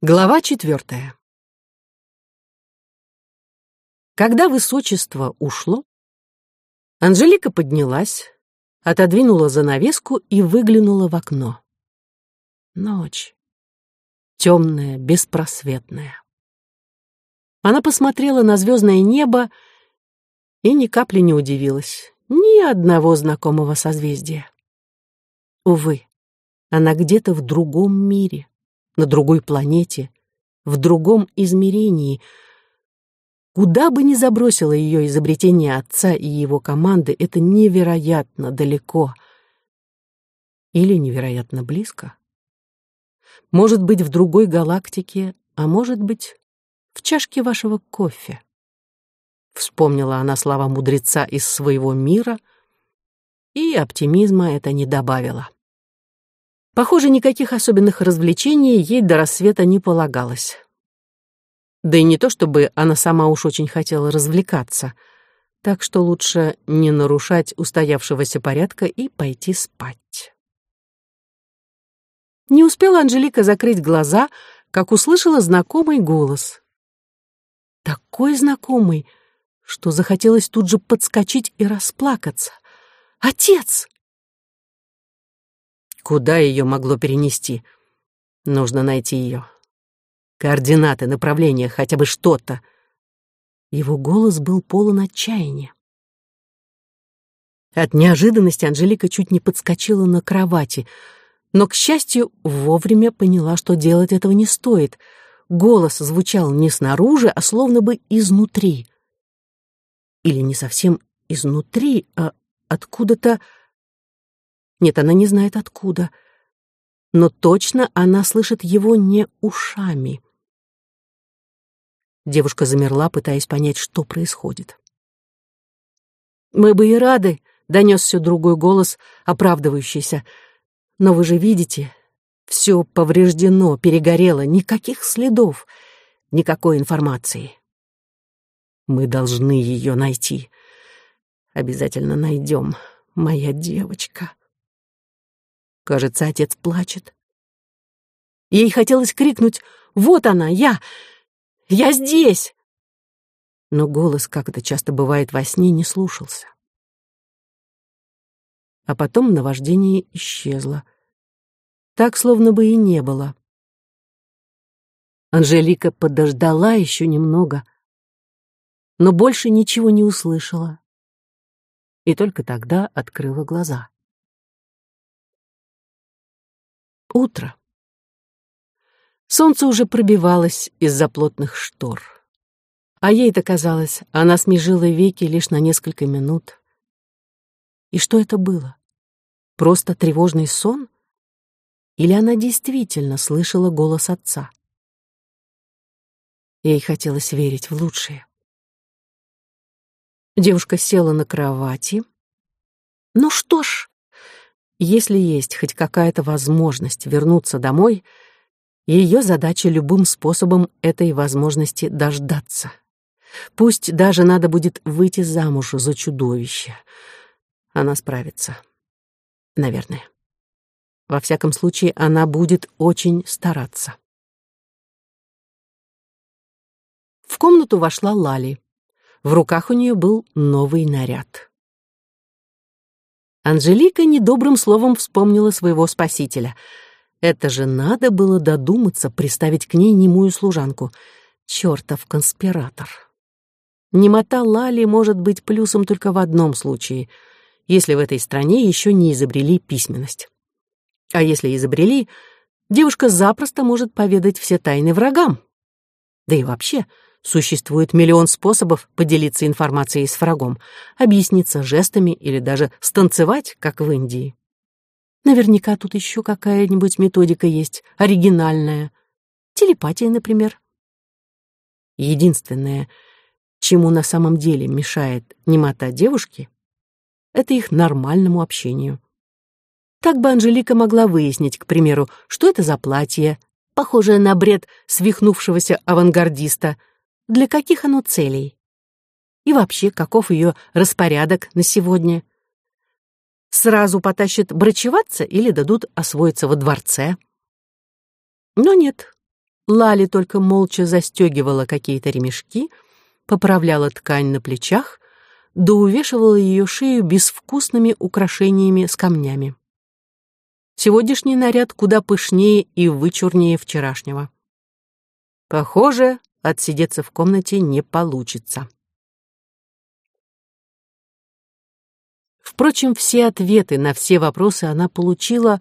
Глава четвертая. Когда высочество ушло, Анжелика поднялась, отодвинула занавеску и выглянула в окно. Ночь. Темная, беспросветная. Она посмотрела на звездное небо и ни капли не удивилась. Ни одного знакомого созвездия. Увы, она где-то в другом мире на другой планете, в другом измерении. Куда бы ни забросило ее изобретение отца и его команды, это невероятно далеко. Или невероятно близко. Может быть, в другой галактике, а может быть, в чашке вашего кофе. Вспомнила она слова мудреца из своего мира, и оптимизма это не добавило. Похоже, никаких особенных развлечений ей до рассвета не полагалось. Да и не то, чтобы она сама уж очень хотела развлекаться, так что лучше не нарушать устоявшегося порядка и пойти спать. Не успела Анжелика закрыть глаза, как услышала знакомый голос. Такой знакомый, что захотелось тут же подскочить и расплакаться. «Отец!» Куда ее могло перенести? Нужно найти ее. Координаты, направления, хотя бы что-то. Его голос был полон отчаяния. От неожиданности Анжелика чуть не подскочила на кровати, но, к счастью, вовремя поняла, что делать этого не стоит. Голос звучал не снаружи, а словно бы изнутри. Или не совсем изнутри, а откуда-то нет, она не знает откуда. Но точно она слышит его не ушами. Девушка замерла, пытаясь понять, что происходит. «Мы бы и рады», — донесся другой голос, оправдывающийся. «Но вы же видите, все повреждено, перегорело, никаких следов, никакой информации. Мы должны ее найти. Обязательно найдем, моя девочка». Кажется, отец плачет. Ей хотелось крикнуть «Вот она, я! Я здесь!» Но голос, как это часто бывает во сне, не слушался. А потом наваждение исчезло. Так, словно бы и не было. Анжелика подождала еще немного, но больше ничего не услышала. И только тогда открыла глаза. Утро. Солнце уже пробивалось из-за плотных штор. А ей-то казалось, она смежила веки лишь на несколько минут. И что это было? Просто тревожный сон? Или она действительно слышала голос отца? Ей хотелось верить в лучшее. Девушка села на кровати. Ну что ж, если есть хоть какая-то возможность вернуться домой, ее задача любым способом этой возможности дождаться. Пусть даже надо будет выйти замуж за чудовище. Она справится. Наверное. Во всяком случае, она будет очень стараться. В комнату вошла Лали. В руках у нее был новый наряд. Анжелика недобрым словом вспомнила своего спасителя. Это же надо было додуматься приставить к ней немую служанку. Чёртов конспиратор. Немота Лали может быть плюсом только в одном случае, если в этой стране еще не изобрели письменность. А если изобрели, девушка запросто может поведать все тайны врагам. Да и вообще, Существует миллион способов поделиться информацией с врагом, объясниться жестами или даже станцевать, как в Индии. Наверняка тут еще какая-нибудь методика есть, оригинальная. Телепатия, например. Единственное, чему на самом деле мешает немота девушки, это их нормальному общению. Так бы Анжелика могла выяснить, к примеру, что это за платье, похожее на бред свихнувшегося авангардиста, для каких оно целей? И вообще, каков ее распорядок на сегодня? Сразу потащат брачеваться или дадут освоиться во дворце? Но нет. Лали только молча застегивала какие-то ремешки, поправляла ткань на плечах, да увешивала ее шею безвкусными украшениями с камнями. Сегодняшний наряд куда пышнее и вычурнее вчерашнего. Похоже, отсидеться в комнате не получится. Впрочем, все ответы на все вопросы она получила,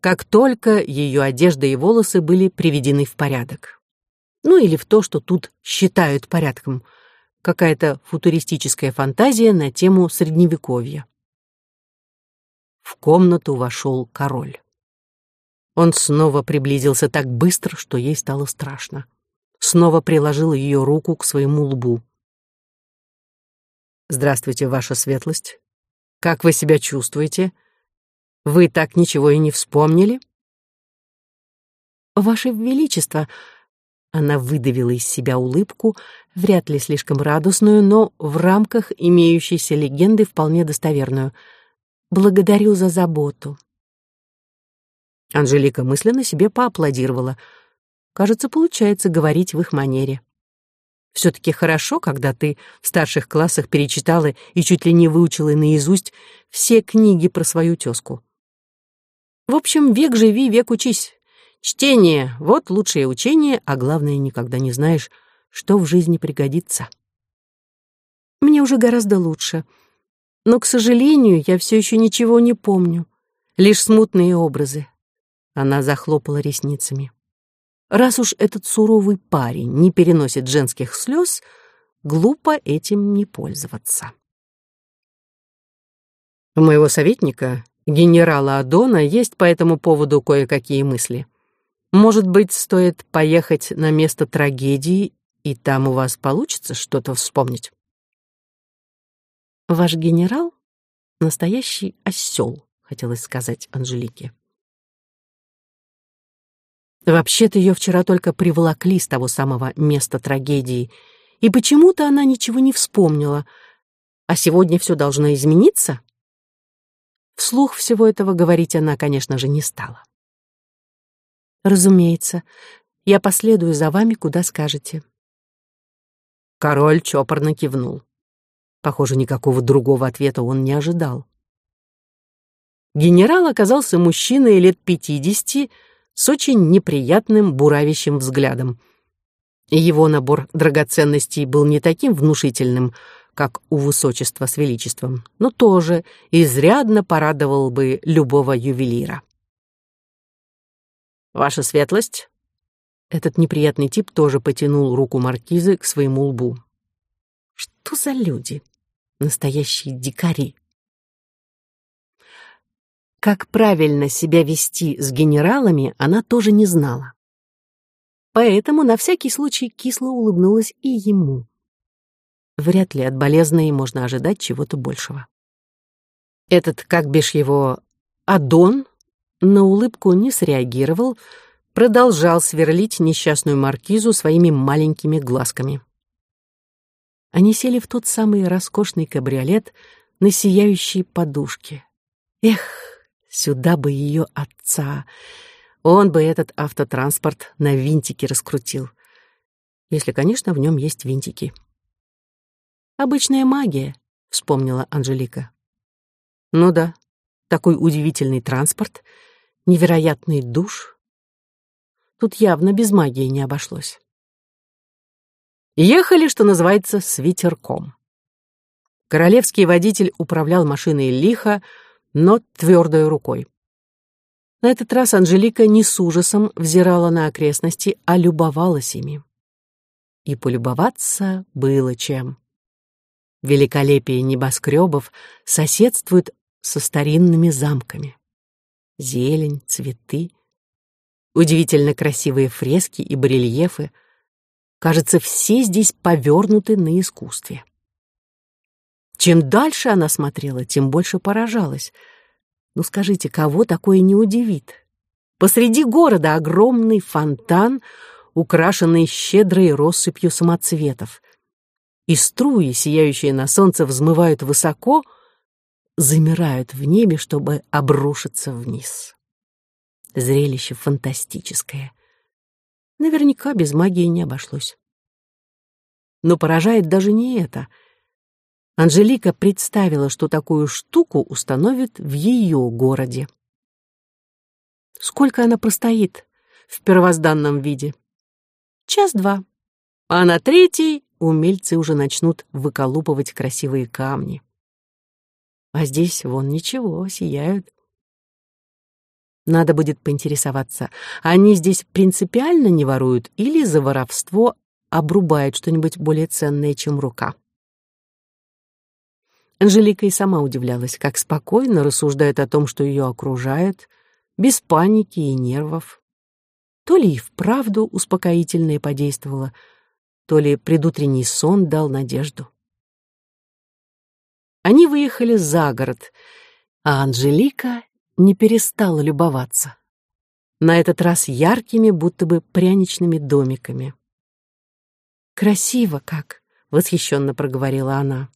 как только ее одежда и волосы были приведены в порядок. Ну или в то, что тут считают порядком, какая-то футуристическая фантазия на тему Средневековья. В комнату вошел король. Он снова приблизился так быстро, что ей стало страшно. Снова приложил ее руку к своему лбу. «Здравствуйте, ваша светлость. Как вы себя чувствуете? Вы так ничего и не вспомнили?» «Ваше Величество», она выдавила из себя улыбку, вряд ли слишком радостную, но в рамках имеющейся легенды вполне достоверную — Благодарю за заботу. Анжелика мысленно себе поаплодировала. Кажется, получается говорить в их манере. Все-таки хорошо, когда ты в старших классах перечитала и чуть ли не выучила наизусть все книги про свою тезку. В общем, век живи, век учись. Чтение — вот лучшее учение, а главное, никогда не знаешь, что в жизни пригодится. Мне уже гораздо лучше — но, к сожалению, я все еще ничего не помню. Лишь смутные образы. Она захлопала ресницами. Раз уж этот суровый парень не переносит женских слез, глупо этим не пользоваться. У моего советника, генерала Адона, есть по этому поводу кое-какие мысли. Может быть, стоит поехать на место трагедии, и там у вас получится что-то вспомнить? Ваш генерал — настоящий осел, хотелось сказать Анжелике. Вообще-то ее вчера только приволокли с того самого места трагедии, и почему-то она ничего не вспомнила. А сегодня все должно измениться? Вслух всего этого говорить она, конечно же, не стала. «Разумеется, я последую за вами, куда скажете». Король чопорно кивнул. Похоже, никакого другого ответа он не ожидал. Генерал оказался мужчиной лет пятидесяти с очень неприятным буравящим взглядом. Его набор драгоценностей был не таким внушительным, как у высочества с величеством, но тоже изрядно порадовал бы любого ювелира. «Ваша светлость?» Этот неприятный тип тоже потянул руку маркизы к своему лбу. Что за люди? Настоящие дикари. Как правильно себя вести с генералами, она тоже не знала. Поэтому на всякий случай кисло улыбнулась и ему. Вряд ли от болезной можно ожидать чего-то большего. Этот, как бишь его, Адон, на улыбку не среагировал, продолжал сверлить несчастную маркизу своими маленькими глазками. Они сели в тот самый роскошный кабриолет на сияющей подушке. Эх, сюда бы ее отца. Он бы этот автотранспорт на винтики раскрутил. Если, конечно, в нем есть винтики. «Обычная магия», — вспомнила Анжелика. «Ну да, такой удивительный транспорт, невероятный душ. Тут явно без магии не обошлось». Ехали, что называется, с ветерком. Королевский водитель управлял машиной лихо, но твердой рукой. На этот раз Анжелика не с ужасом взирала на окрестности, а любовалась ими. И полюбоваться было чем. Великолепие небоскребов соседствует со старинными замками. Зелень, цветы, удивительно красивые фрески и барельефы — Кажется, все здесь повернуты на искусстве. Чем дальше она смотрела, тем больше поражалась. Ну скажите, кого такое не удивит? Посреди города огромный фонтан, украшенный щедрой россыпью самоцветов. И струи, сияющие на солнце, взмывают высоко, замирают в небе, чтобы обрушиться вниз. Зрелище фантастическое. Наверняка без магии не обошлось. Но поражает даже не это. Анжелика представила, что такую штуку установят в ее городе. Сколько она простоит в первозданном виде? Час-два. А на третий умельцы уже начнут выколупывать красивые камни. А здесь вон ничего, сияют. Надо будет поинтересоваться, они здесь принципиально не воруют или за воровство обрубают что-нибудь более ценное, чем рука. Анжелика и сама удивлялась, как спокойно рассуждает о том, что ее окружает, без паники и нервов. То ли и вправду успокоительное подействовало, то ли предутренний сон дал надежду. Они выехали за город, а Анжелика не перестала любоваться. На этот раз яркими, будто бы пряничными домиками. «Красиво как!» — восхищенно проговорила она.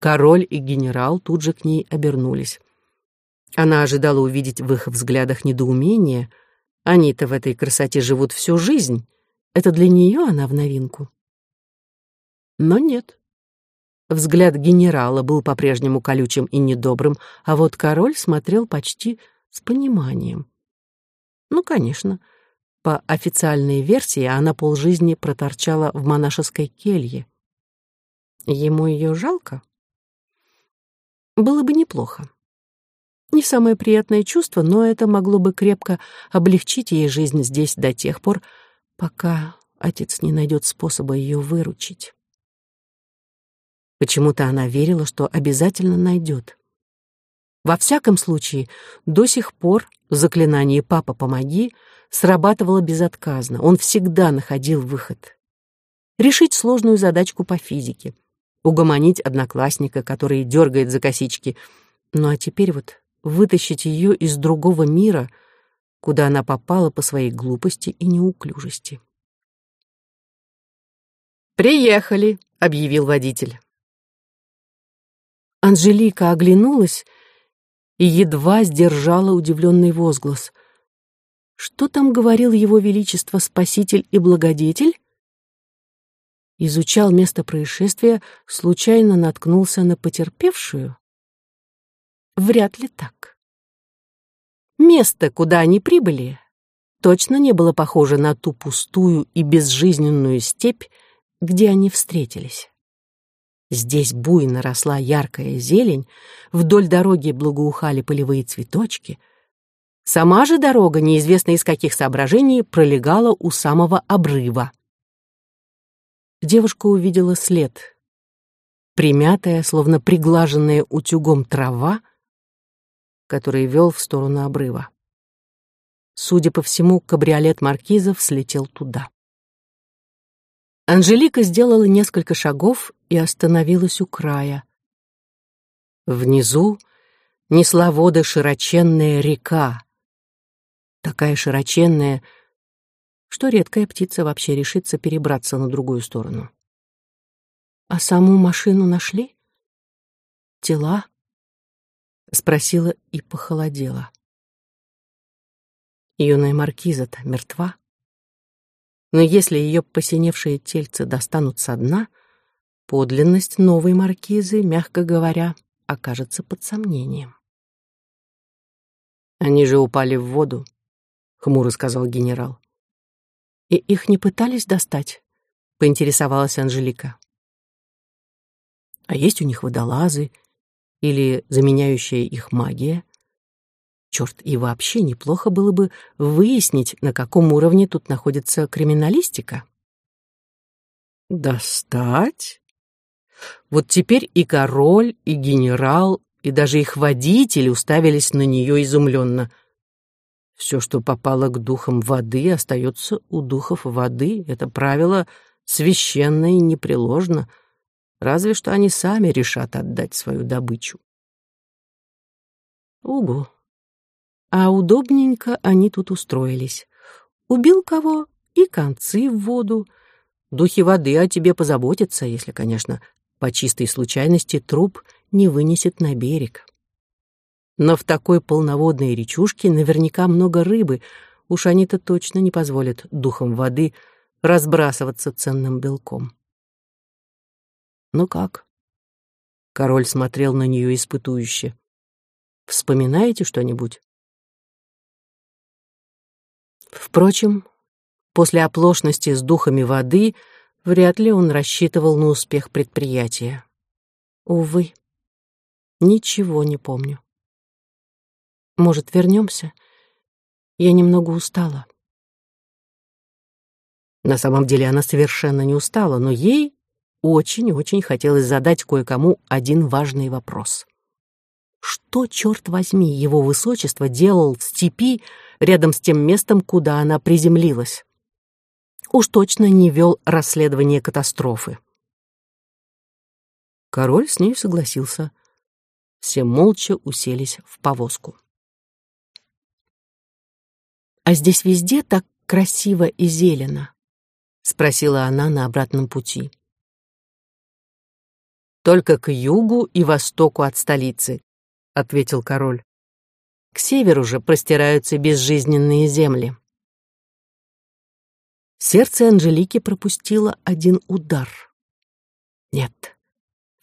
Король и генерал тут же к ней обернулись. Она ожидала увидеть в их взглядах недоумение. Они-то в этой красоте живут всю жизнь. Это для нее она в новинку. Но нет. Взгляд генерала был по-прежнему колючим и недобрым, а вот король смотрел почти с пониманием. Ну, конечно, по официальной версии она полжизни проторчала в монашеской келье. Ему ее жалко? Было бы неплохо. Не самое приятное чувство, но это могло бы крепко облегчить ей жизнь здесь до тех пор, пока отец не найдет способа ее выручить. Почему-то она верила, что обязательно найдет. Во всяком случае, до сих пор заклинание «Папа, помоги» срабатывало безотказно. Он всегда находил выход. Решить сложную задачку по физике, угомонить одноклассника, который дергает за косички. Ну а теперь вот вытащить ее из другого мира, куда она попала по своей глупости и неуклюжести. «Приехали», — объявил водитель. Анжелика оглянулась и едва сдержала удивленный возглас. Что там говорил его величество спаситель и благодетель? Изучал место происшествия, случайно наткнулся на потерпевшую? Вряд ли так. Место, куда они прибыли, точно не было похоже на ту пустую и безжизненную степь, где они встретились. Здесь буйно росла яркая зелень, вдоль дороги благоухали полевые цветочки. Сама же дорога, неизвестно из каких соображений, пролегала у самого обрыва. Девушка увидела след. Примятая, словно приглаженная утюгом трава, который вел в сторону обрыва. Судя по всему, кабриолет маркизов слетел туда. Анжелика сделала несколько шагов и остановилась у края. Внизу несла воды широченная река. Такая широченная, что редкая птица вообще решится перебраться на другую сторону. «А саму машину нашли? Тела?» — спросила и похолодела. Юная маркиза-то мертва. Но если ее посиневшие тельцы достанут со дна, подлинность новой маркизы, мягко говоря, окажется под сомнением. «Они же упали в воду», — хмуро сказал генерал. «И их не пытались достать?» — поинтересовалась Анжелика. «А есть у них водолазы или заменяющая их магия?» Черт, и вообще неплохо было бы выяснить, на каком уровне тут находится криминалистика. Достать? Вот теперь и король, и генерал, и даже их водители уставились на нее изумленно. Все, что попало к духам воды, остается у духов воды. Это правило священно и непреложно, разве что они сами решат отдать свою добычу. Угу. А удобненько они тут устроились. Убил кого и концы в воду. Духи воды о тебе позаботятся, если, конечно, по чистой случайности труп не вынесет на берег. Но в такой полноводной речушке наверняка много рыбы, уж они-то точно не позволят духам воды разбрасываться ценным белком. «Ну как?» Король смотрел на нее испытующе. «Вспоминаете что-нибудь?» Впрочем, после оплошности с духами воды вряд ли он рассчитывал на успех предприятия. Увы, ничего не помню. Может, вернемся? Я немного устала. На самом деле она совершенно не устала, но ей очень-очень хотелось задать кое-кому один важный вопрос. Что, черт возьми, его высочество делал в степи рядом с тем местом, куда она приземлилась? Уж точно не вел расследование катастрофы. Король с ней согласился. Все молча уселись в повозку. «А здесь везде так красиво и зелено?» — спросила она на обратном пути. «Только к югу и востоку от столицы», — ответил король. «К северу же простираются безжизненные земли». Сердце Анжелики пропустило один удар. Нет,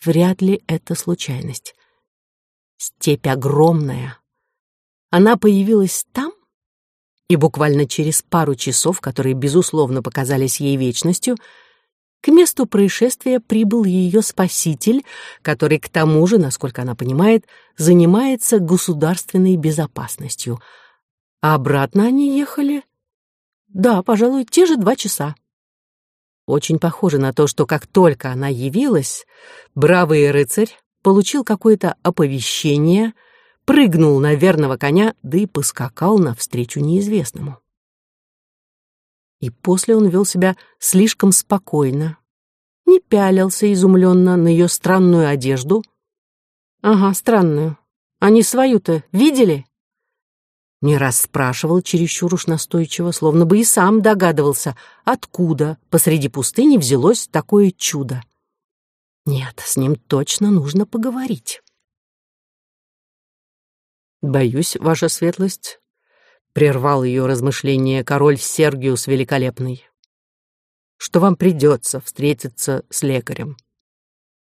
вряд ли это случайность. Степь огромная. Она появилась там, и буквально через пару часов, которые, безусловно, показались ей вечностью, к месту происшествия прибыл ее спаситель, который, к тому же, насколько она понимает, занимается государственной безопасностью. А обратно они ехали? Да, пожалуй, те же два часа. Очень похоже на то, что как только она явилась, бравый рыцарь получил какое-то оповещение — прыгнул на верного коня, да и поскакал навстречу неизвестному. И после он вел себя слишком спокойно, не пялился изумленно на ее странную одежду. Ага, странную. Они свою-то видели? Не раз спрашивал чересчур уж настойчиво, словно бы и сам догадывался, откуда посреди пустыни взялось такое чудо. Нет, с ним точно нужно поговорить. «Боюсь, ваша светлость», — прервал ее размышление король Сергиус Великолепный, «что вам придется встретиться с лекарем.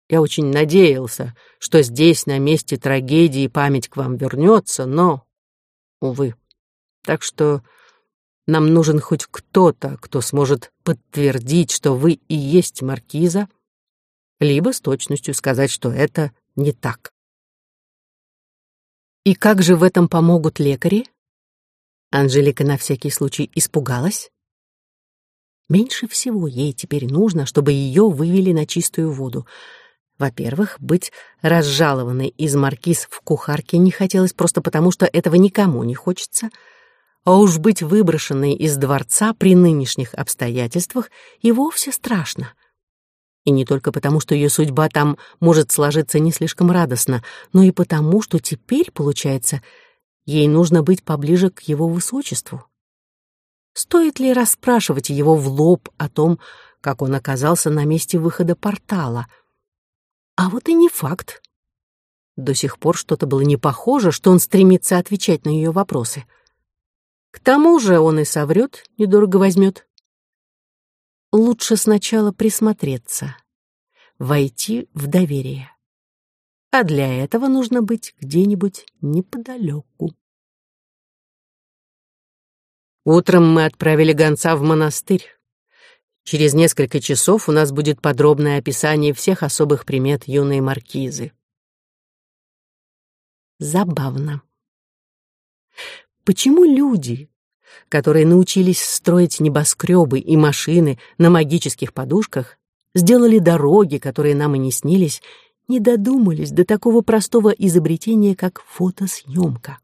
Я очень надеялся, что здесь, на месте трагедии, память к вам вернется, но, увы. Так что нам нужен хоть кто-то, кто сможет подтвердить, что вы и есть маркиза, либо с точностью сказать, что это не так. И как же в этом помогут лекари? Анжелика на всякий случай испугалась. Меньше всего ей теперь нужно, чтобы ее вывели на чистую воду. Во-первых, быть разжалованной из маркиз в кухарке не хотелось просто потому, что этого никому не хочется, а уж быть выброшенной из дворца при нынешних обстоятельствах и вовсе страшно. И не только потому, что ее судьба там может сложиться не слишком радостно, но и потому, что теперь, получается, ей нужно быть поближе к его высочеству. Стоит ли расспрашивать его в лоб о том, как он оказался на месте выхода портала? А вот и не факт. До сих пор что-то было не похоже, что он стремится отвечать на ее вопросы. К тому же он и соврет, недорого возьмет лучше сначала присмотреться, войти в доверие. А для этого нужно быть где-нибудь неподалеку. Утром мы отправили гонца в монастырь. Через несколько часов у нас будет подробное описание всех особых примет юной маркизы. Забавно. Почему люди, которые научились строить небоскребы и машины на магических подушках, сделали дороги, которые нам и не снились, не додумались до такого простого изобретения, как фотосъемка.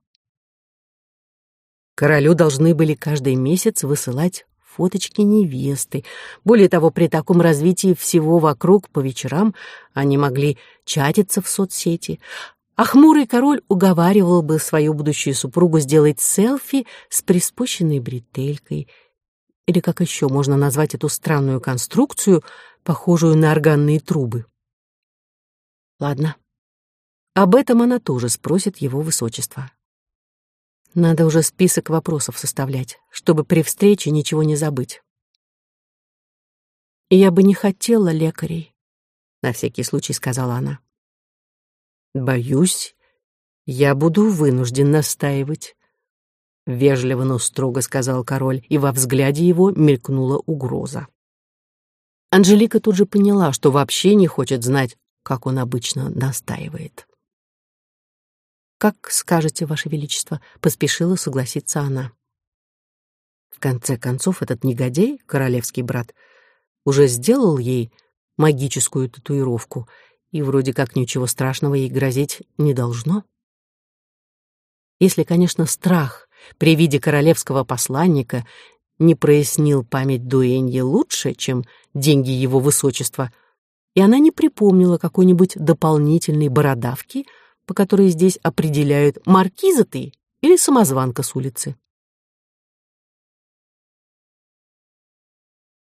Королю должны были каждый месяц высылать фоточки невесты. Более того, при таком развитии всего вокруг по вечерам они могли чатиться в соцсети, а хмурый король уговаривал бы свою будущую супругу сделать селфи с приспущенной бретелькой, или как еще можно назвать эту странную конструкцию, похожую на органные трубы. Ладно, об этом она тоже спросит его высочество. Надо уже список вопросов составлять, чтобы при встрече ничего не забыть. «Я бы не хотела лекарей», — на всякий случай сказала она. «Боюсь, я буду вынужден настаивать», — вежливо, но строго сказал король, и во взгляде его мелькнула угроза. Анжелика тут же поняла, что вообще не хочет знать, как он обычно настаивает. «Как скажете, Ваше Величество», — поспешила согласиться она. В конце концов, этот негодяй, королевский брат, уже сделал ей магическую татуировку, и вроде как ничего страшного ей грозить не должно. Если, конечно, страх при виде королевского посланника не прояснил память дуэньи лучше, чем деньги его высочества, и она не припомнила какой-нибудь дополнительной бородавки — по которой здесь определяют, маркиза ты или самозванка с улицы.